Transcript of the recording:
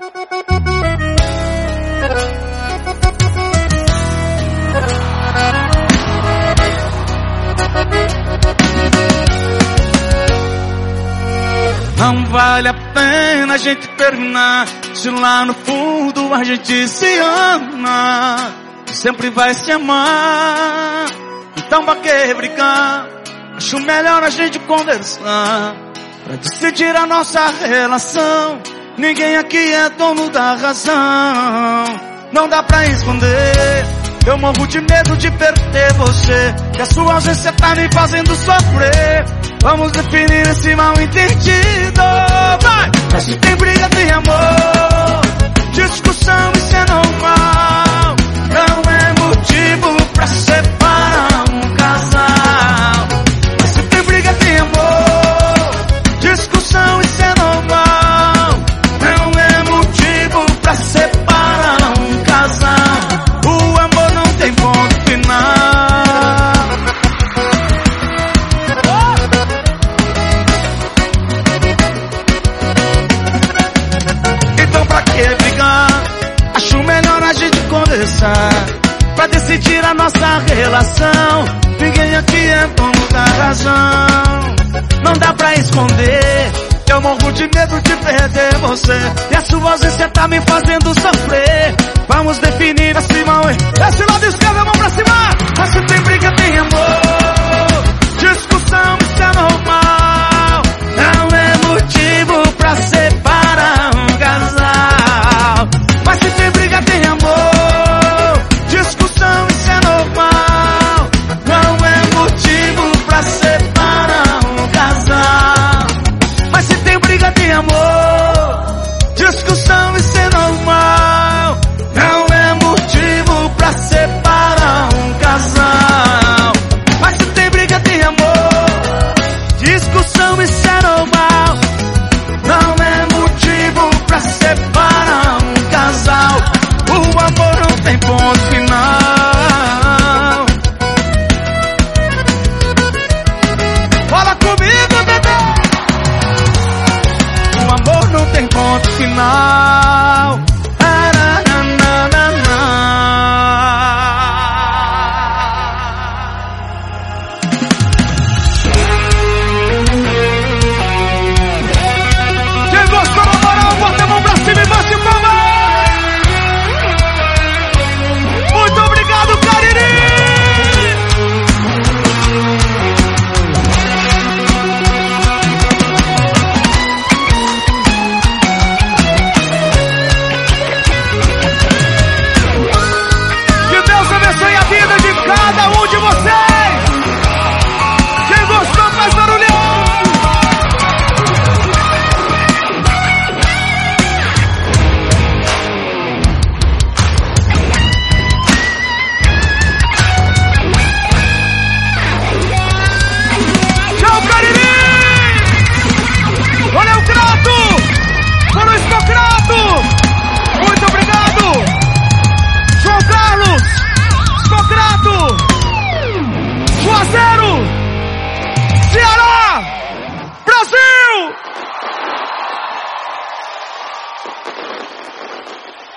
Não vale a pena a gente terminar. Se lá no fundo a gente se ama Sempre vai se amar. Então pra que brigar? Acho melhor a gente conversar. Pra decidir a nossa relação Ninguém aqui é dono da razão Não dá pra esconder Eu morro de medo de perder você Que a sua ausência tá me fazendo sofrer Vamos definir esse mal entendido. Vai! Mas tem briga, tem amor. Discussão, conversar Pra decidir a nossa relação. Ninguém aqui é dono da razão. Não dá pra esconder. Eu morro de medo de perder você. E a sua ausência tá me fazendo sofrer. Vamos definir acima Esse lado esquerdo, mão pra cima. Mas se tem briga, tem amor フフフ。